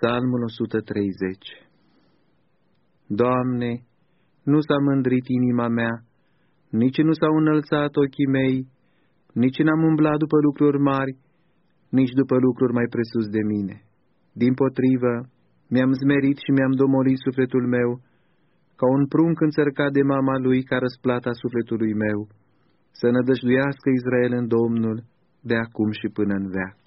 Psalmul 130 Doamne, nu s-a mândrit inima mea, nici nu s-au înălțat ochii mei, nici n-am umblat după lucruri mari, nici după lucruri mai presus de mine. Din potrivă, mi-am zmerit și mi-am domolit sufletul meu, ca un prunc înțărcat de mama lui ca răsplata sufletului meu, să nădăjduiască Israel în Domnul, de acum și până în veac.